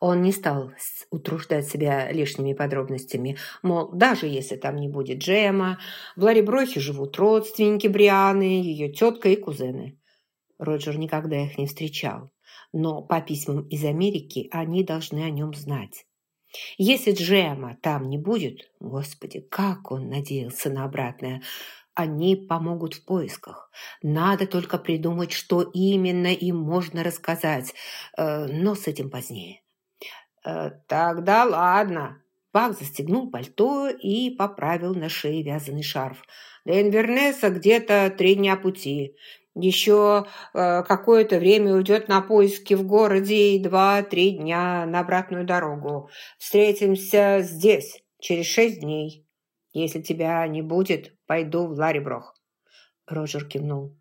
Он не стал утруждать себя лишними подробностями. Мол, даже если там не будет Джема, в Лариброхе живут родственники Брианы, ее тетка и кузены. Роджер никогда их не встречал, но по письмам из Америки они должны о нем знать. Если Джема там не будет, господи, как он надеялся на обратное, они помогут в поисках. Надо только придумать, что именно им можно рассказать, э, но с этим позднее. Э, «Тогда ладно». Бак застегнул пальто и поправил на шее вязаный шарф. «До Инвернеса где-то три дня пути. Еще э, какое-то время уйдет на поиски в городе и два-три дня на обратную дорогу. Встретимся здесь через шесть дней. Если тебя не будет, пойду в Лариброх». Роджер кивнул.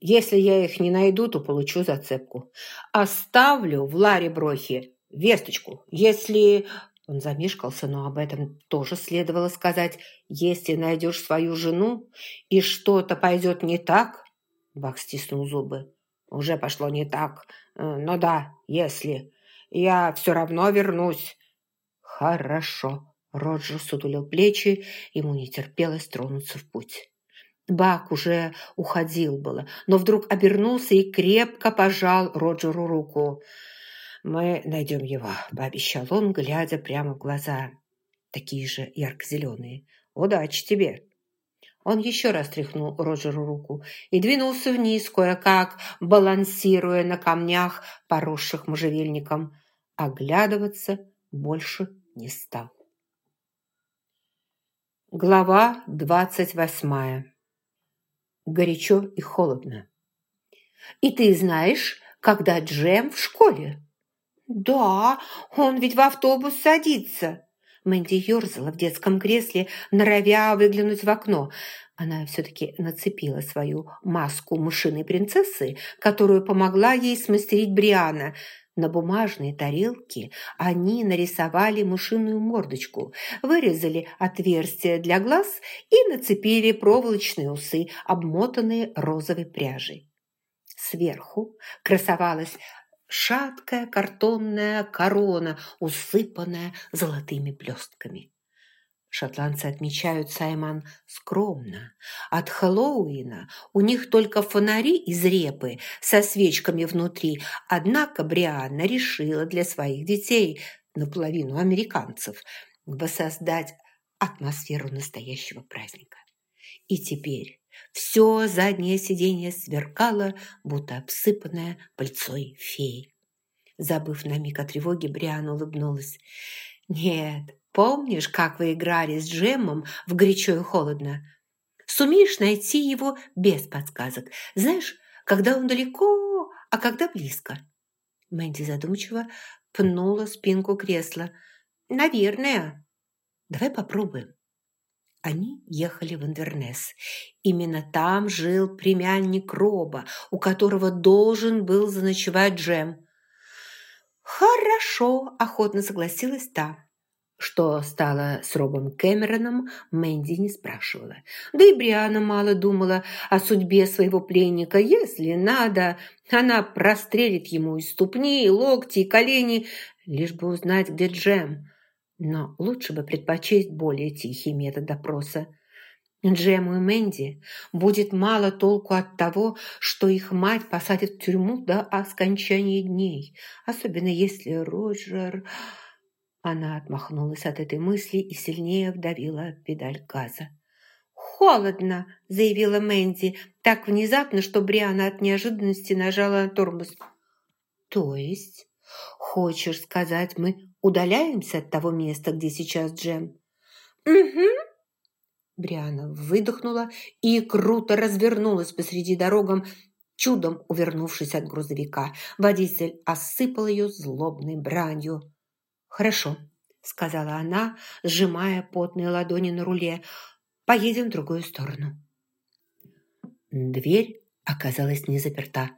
«Если я их не найду, то получу зацепку. Оставлю в Лариброхе весточку. Если...» Он замешкался, но об этом тоже следовало сказать. «Если найдешь свою жену, и что-то пойдет не так...» Бак стиснул зубы. «Уже пошло не так. Э, но да, если. Я все равно вернусь». «Хорошо». Роджер сутулил плечи, ему не терпелось тронуться в путь. Бак уже уходил было, но вдруг обернулся и крепко пожал Роджеру руку. «Мы найдем его», – пообещал он, глядя прямо в глаза. Такие же ярко-зеленые. «Удачи тебе!» Он еще раз тряхнул Роджеру руку и двинулся вниз, кое-как, балансируя на камнях, поросших можжевельником. Оглядываться больше не стал. Глава двадцать восьмая. Горячо и холодно. «И ты знаешь, когда Джем в школе?» «Да, он ведь в автобус садится». Мэнди ерзала в детском кресле, норовя выглянуть в окно. Она все-таки нацепила свою маску мышиной принцессы, которую помогла ей смастерить Бриана. На бумажной тарелке они нарисовали мышиную мордочку, вырезали отверстия для глаз и нацепили проволочные усы, обмотанные розовой пряжей. Сверху красовалась шаткая картонная корона, усыпанная золотыми блестками. Шотландцы отмечают Саймон скромно. От Хэллоуина у них только фонари из репы со свечками внутри, однако Брианна решила для своих детей, наполовину американцев, воссоздать атмосферу настоящего праздника. И теперь все заднее сиденье сверкало, будто обсыпанное пыльцой феи. Забыв на миг о тревоге, Бриана улыбнулась. «Нет, помнишь, как вы играли с Джемом в горячо и холодно? Сумеешь найти его без подсказок. Знаешь, когда он далеко, а когда близко?» Мэнди задумчиво пнула спинку кресла. «Наверное. Давай попробуем». Они ехали в Инвернес. Именно там жил племянник Роба, у которого должен был заночевать Джем. «Хорошо», – охотно согласилась та. Что стало с Робом Кэмероном, Мэнди не спрашивала. Да и Бриана мало думала о судьбе своего пленника. Если надо, она прострелит ему и ступни, и локти, и колени, лишь бы узнать, где Джем. Но лучше бы предпочесть более тихий метод допроса. Джему и Мэнди будет мало толку от того, что их мать посадит в тюрьму до окончания дней, особенно если Роджер... Она отмахнулась от этой мысли и сильнее вдавила педаль газа. «Холодно!» – заявила Мэнди так внезапно, что Бриана от неожиданности нажала на тормоз. «То есть, хочешь сказать, мы Удаляемся от того места, где сейчас Джем?» «Угу». Бриана выдохнула и круто развернулась посреди дорогам, чудом увернувшись от грузовика. Водитель осыпал ее злобной бранью. «Хорошо», — сказала она, сжимая потные ладони на руле. «Поедем в другую сторону». Дверь оказалась не заперта.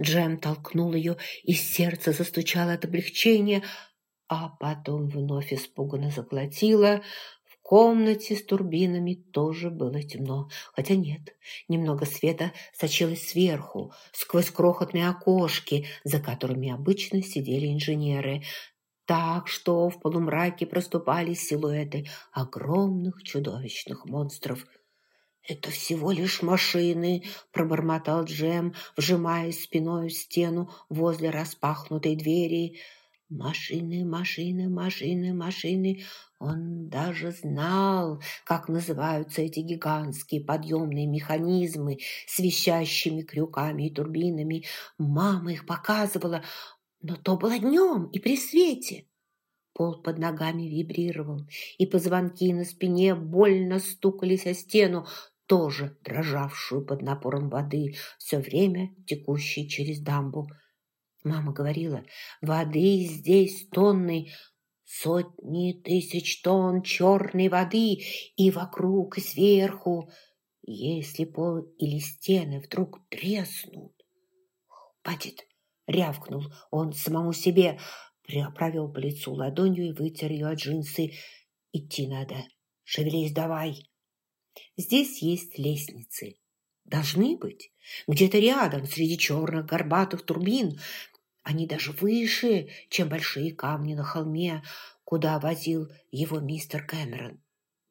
Джем толкнул ее, и сердце застучало от облегчения — а потом вновь испуганно заплатила. В комнате с турбинами тоже было темно, хотя нет, немного света сочилось сверху, сквозь крохотные окошки, за которыми обычно сидели инженеры. так что в полумраке проступали силуэты огромных чудовищных монстров. «Это всего лишь машины», – пробормотал Джем, вжимаясь спиной в стену возле распахнутой двери. «Машины, машины, машины, машины». Он даже знал, как называются эти гигантские подъемные механизмы с висящими крюками и турбинами. Мама их показывала, но то было днем и при свете. Пол под ногами вибрировал, и позвонки на спине больно стукались о стену, тоже дрожавшую под напором воды, все время текущей через дамбу. Мама говорила, воды здесь тонны, сотни тысяч тонн черной воды и вокруг, и сверху. Если пол или стены вдруг треснут... «Хватит!» — рявкнул он самому себе, провел по лицу ладонью и вытер ее от джинсы. «Идти надо. Шевелись давай!» Здесь есть лестницы. Должны быть. Где-то рядом, среди черных горбатых турбин. Они даже выше, чем большие камни на холме, куда возил его мистер Кэмерон.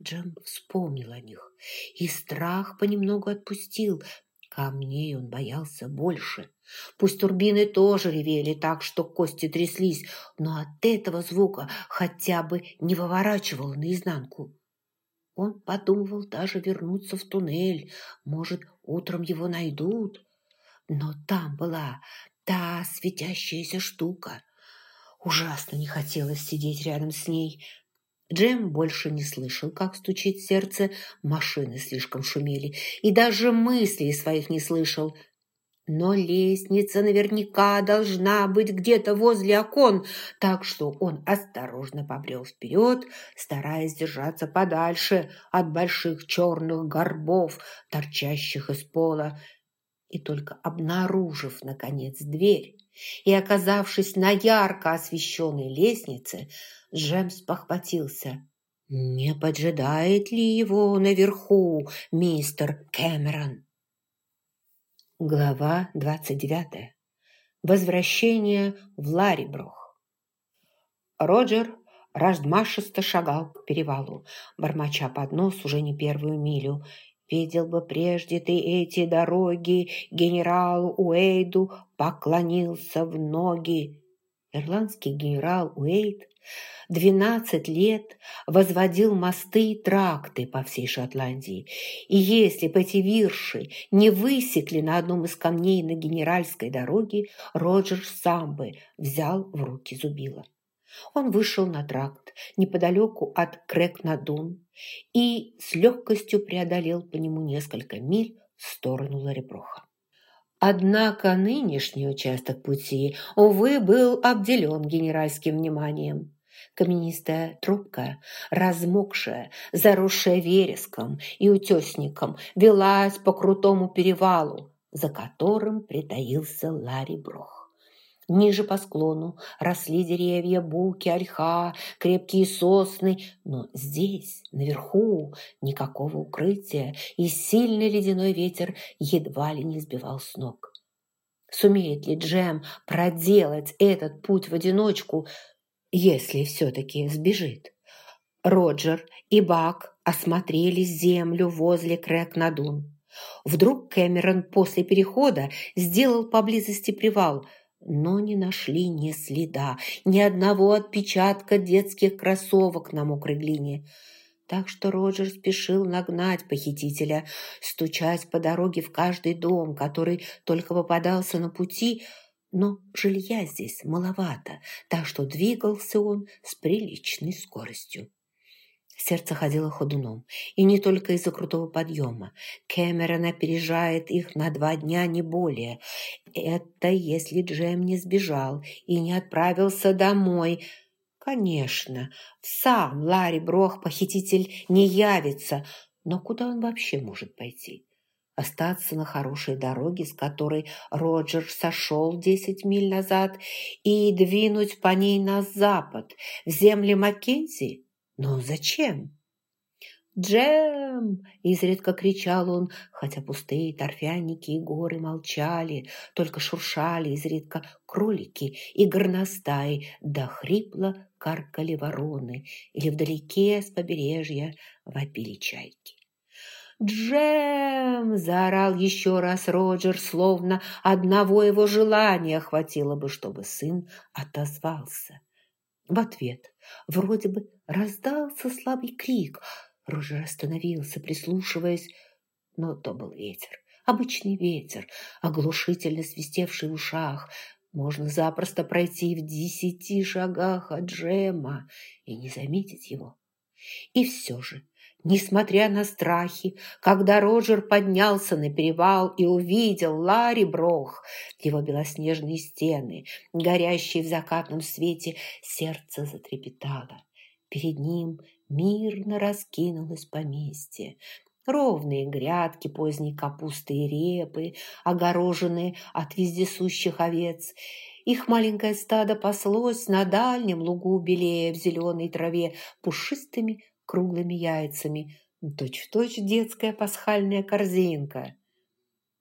Джем вспомнил о них, и страх понемногу отпустил. Камней он боялся больше. Пусть турбины тоже ревели так, что кости тряслись, но от этого звука хотя бы не выворачивало наизнанку. Он подумывал даже вернуться в туннель. Может, утром его найдут. Но там была та светящаяся штука. Ужасно не хотелось сидеть рядом с ней. Джем больше не слышал, как стучит сердце, машины слишком шумели, и даже мыслей своих не слышал – но лестница наверняка должна быть где-то возле окон, так что он осторожно побрел вперед, стараясь держаться подальше от больших черных горбов, торчащих из пола. И только обнаружив, наконец, дверь и оказавшись на ярко освещенной лестнице, Джемс похватился. Не поджидает ли его наверху мистер Кэмерон? Глава 29. Возвращение в Лариброх. Роджер размашисто шагал к перевалу, бормоча под нос уже не первую милю. «Видел бы прежде ты эти дороги, генералу Уэйду поклонился в ноги». Ирландский генерал Уэйд Двенадцать лет возводил мосты и тракты по всей Шотландии. И если бы эти вирши не высекли на одном из камней на генеральской дороге, Роджер сам бы взял в руки зубило. Он вышел на тракт неподалеку от Крэк-Надун и с легкостью преодолел по нему несколько миль в сторону Лареброха. Однако нынешний участок пути, увы, был обделен генеральским вниманием. Каменистая трубка, размокшая, заросшая вереском и утесником, велась по крутому перевалу, за которым притаился Ларри Брох. Ниже по склону росли деревья, буки, ольха, крепкие сосны, но здесь, наверху, никакого укрытия, и сильный ледяной ветер едва ли не сбивал с ног. Сумеет ли Джем проделать этот путь в одиночку, если все-таки сбежит? Роджер и Бак осмотрели землю возле Крэк-Надун. Вдруг Кэмерон после перехода сделал поблизости привал – но не нашли ни следа, ни одного отпечатка детских кроссовок на мокрой глине. Так что Роджер спешил нагнать похитителя, стучать по дороге в каждый дом, который только попадался на пути, но жилья здесь маловато, так что двигался он с приличной скоростью. Сердце ходило ходуном. И не только из-за крутого подъема. Кэмерон опережает их на два дня, не более. Это если Джем не сбежал и не отправился домой. Конечно, сам Ларри Брох, похититель, не явится. Но куда он вообще может пойти? Остаться на хорошей дороге, с которой Роджер сошел десять миль назад, и двинуть по ней на запад, в земли Маккензи? Но зачем? «Джем!» – изредка кричал он, хотя пустые торфяники и горы молчали, только шуршали изредка кролики и горностаи, да хрипло каркали вороны, или вдалеке с побережья вопили чайки. «Джем!» – заорал еще раз Роджер, словно одного его желания хватило бы, чтобы сын отозвался. В ответ вроде бы раздался слабый крик – Рожер остановился, прислушиваясь, но то был ветер. Обычный ветер, оглушительно свистевший в ушах. Можно запросто пройти в десяти шагах от Джема и не заметить его. И все же, несмотря на страхи, когда Роджер поднялся на перевал и увидел Ларри Брох, его белоснежные стены, горящие в закатном свете, сердце затрепетало. Перед ним мирно раскинулось поместье. Ровные грядки поздней капусты и репы, огороженные от вездесущих овец. Их маленькое стадо паслось на дальнем лугу, белее в зеленой траве, пушистыми круглыми яйцами. Точь-в-точь -точь детская пасхальная корзинка.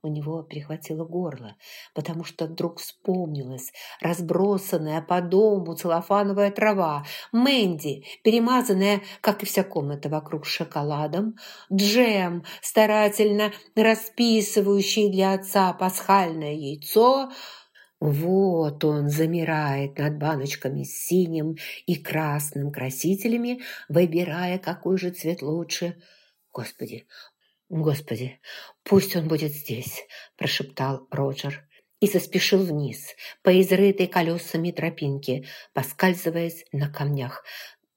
У него перехватило горло, потому что вдруг вспомнилась разбросанная по дому целлофановая трава, Мэнди, перемазанная, как и вся комната вокруг, шоколадом, джем, старательно расписывающий для отца пасхальное яйцо. Вот он замирает над баночками с синим и красным красителями, выбирая, какой же цвет лучше. Господи, «Господи, пусть он будет здесь», – прошептал Роджер и заспешил вниз по изрытой колесами тропинке, поскальзываясь на камнях.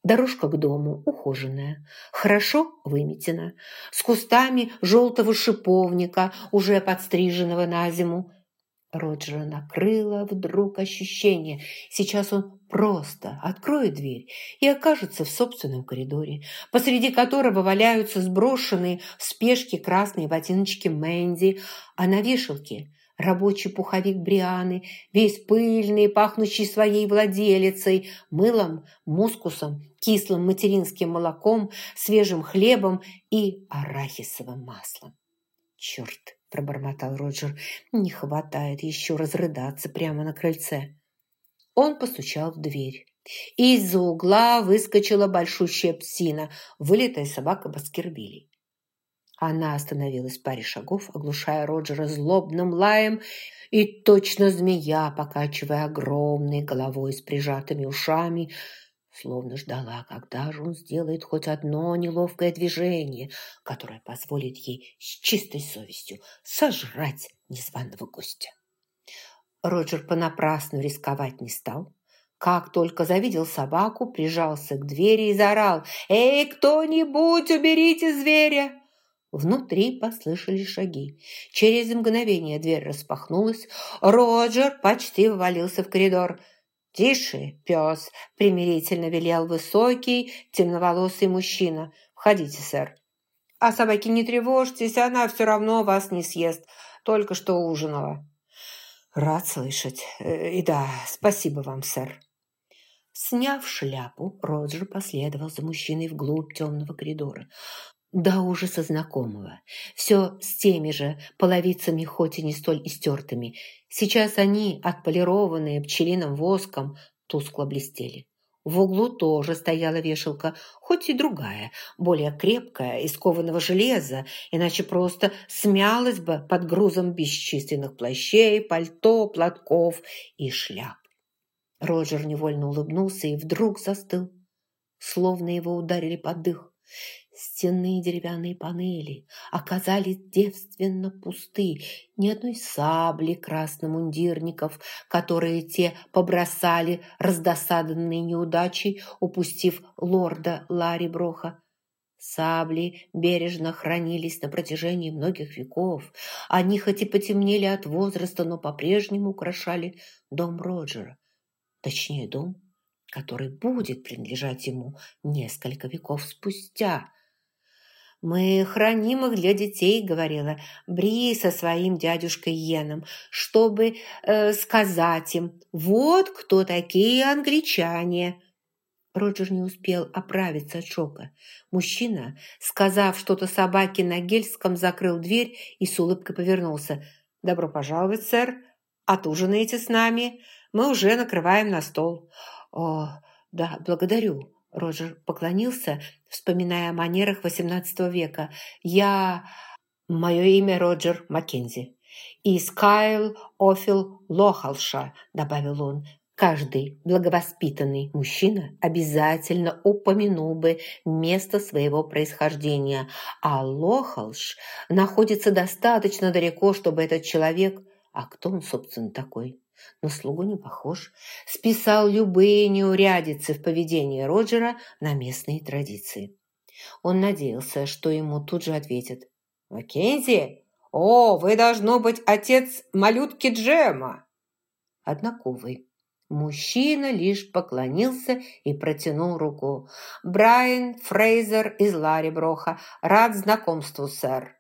Дорожка к дому ухоженная, хорошо выметена, с кустами желтого шиповника, уже подстриженного на зиму. Роджера накрыло вдруг ощущение. Сейчас он просто откроет дверь и окажется в собственном коридоре, посреди которого валяются сброшенные в спешке красные ботиночки Мэнди, а на вешалке рабочий пуховик Брианы, весь пыльный, пахнущий своей владелицей, мылом, мускусом, кислым материнским молоком, свежим хлебом и арахисовым маслом. Черт! Пробормотал Роджер. «Не хватает еще разрыдаться прямо на крыльце». Он постучал в дверь. Из-за угла выскочила большущая псина, вылитая собака Баскервилей. Она остановилась в паре шагов, оглушая Роджера злобным лаем, и точно змея, покачивая огромной головой с прижатыми ушами, словно ждала, когда же он сделает хоть одно неловкое движение, которое позволит ей с чистой совестью сожрать незваного гостя. Роджер понапрасну рисковать не стал. Как только завидел собаку, прижался к двери и заорал «Эй, кто-нибудь, уберите зверя!» Внутри послышались шаги. Через мгновение дверь распахнулась. Роджер почти ввалился в коридор – «Тише, пес!» – примирительно велел высокий, темноволосый мужчина. «Входите, сэр». «А собаки не тревожьтесь, она все равно вас не съест. Только что ужинала». «Рад слышать. Э, и да, спасибо вам, сэр». Сняв шляпу, Роджер последовал за мужчиной вглубь темного коридора до ужаса знакомого. Все с теми же половицами, хоть и не столь истертыми. Сейчас они, отполированные пчелиным воском, тускло блестели. В углу тоже стояла вешалка, хоть и другая, более крепкая, из кованого железа, иначе просто смялась бы под грузом бесчисленных плащей, пальто, платков и шляп. Роджер невольно улыбнулся и вдруг застыл, словно его ударили под дых. Стенные деревянные панели оказались девственно пусты. Ни одной сабли красномундирников, которые те побросали раздосаданные неудачей, упустив лорда Ларри Броха. Сабли бережно хранились на протяжении многих веков. Они хоть и потемнели от возраста, но по-прежнему украшали дом Роджера. Точнее, дом, который будет принадлежать ему несколько веков спустя – «Мы храним их для детей», — говорила Бри со своим дядюшкой Йеном, чтобы э, сказать им, вот кто такие англичане. Роджер не успел оправиться от шока. Мужчина, сказав что-то собаке на гельском, закрыл дверь и с улыбкой повернулся. «Добро пожаловать, сэр. Отужинаете с нами. Мы уже накрываем на стол». «О, да, благодарю». Роджер поклонился, вспоминая о манерах XVIII века. «Я... Мое имя Роджер Маккензи. Из Кайл Офил Лохалша», — добавил он. Каждый благовоспитанный мужчина обязательно упомянул бы место своего происхождения, а Лохалш находится достаточно далеко, чтобы этот человек, а кто он, собственно, такой, на слугу не похож, списал любые неурядицы в поведении Роджера на местные традиции. Он надеялся, что ему тут же ответят. «Маккензи? О, вы, должно быть, отец малютки Джема!» Однаковый. Мужчина лишь поклонился и протянул руку. «Брайан Фрейзер из Лариброха. Рад знакомству, сэр».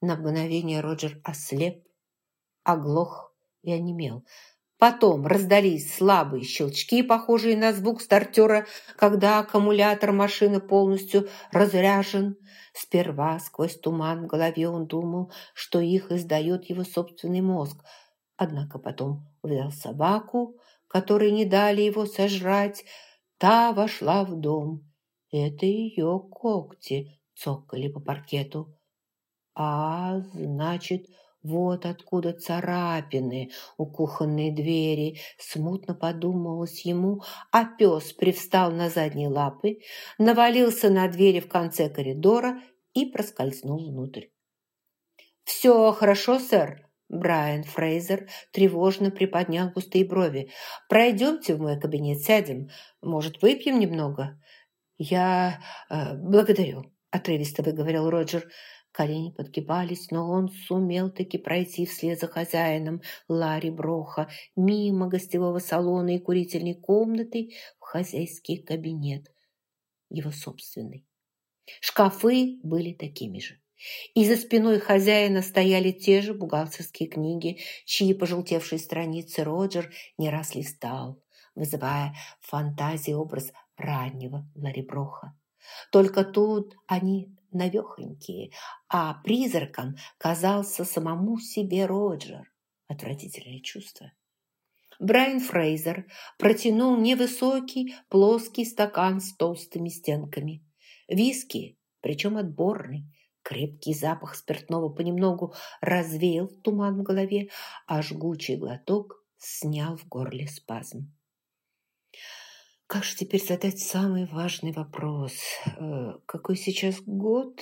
На мгновение Роджер ослеп, оглох и онемел. Потом раздались слабые щелчки, похожие на звук стартера, когда аккумулятор машины полностью разряжен. Сперва сквозь туман в голове он думал, что их издает его собственный мозг. Однако потом увидел собаку, которые не дали его сожрать, та вошла в дом. Это ее когти цокали по паркету. А, значит, вот откуда царапины у кухонной двери, смутно подумалось ему, а пес привстал на задние лапы, навалился на двери в конце коридора и проскользнул внутрь. «Все хорошо, сэр?» Брайан Фрейзер тревожно приподнял густые брови. «Пройдемте в мой кабинет, сядем. Может, выпьем немного?» «Я... Э, благодарю», – отрывисто выговорил Роджер. Колени подгибались, но он сумел таки пройти вслед за хозяином Ларри Броха мимо гостевого салона и курительной комнаты в хозяйский кабинет, его собственный. Шкафы были такими же. И за спиной хозяина стояли те же бухгалтерские книги, чьи пожелтевшие страницы Роджер не раз листал, вызывая в фантазии образ раннего Лариброха. Только тут они навехонькие, а призраком казался самому себе Роджер. Отвратительное чувство. Брайан Фрейзер протянул невысокий плоский стакан с толстыми стенками. Виски, причем отборный, Крепкий запах спиртного понемногу развеял туман в голове, а жгучий глоток снял в горле спазм. Как же теперь задать самый важный вопрос? Э, какой сейчас год?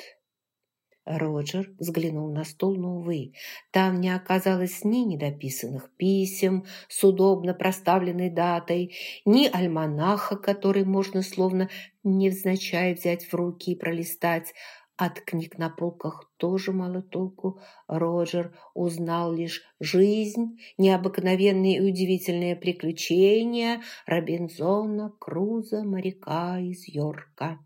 Роджер взглянул на стол, но, увы, там не оказалось ни недописанных писем с удобно проставленной датой, ни альманаха, который можно словно невзначай взять в руки и пролистать, от книг на полках тоже мало толку. Роджер узнал лишь жизнь, необыкновенные и удивительные приключения Робинзона Круза, моряка из Йорка.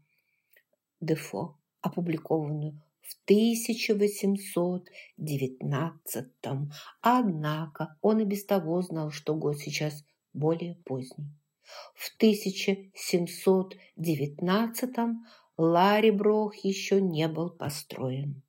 Дефо, опубликованную в 1819-м. Однако он и без того знал, что год сейчас более поздний. В 1719-м Ларри Брох еще не был построен.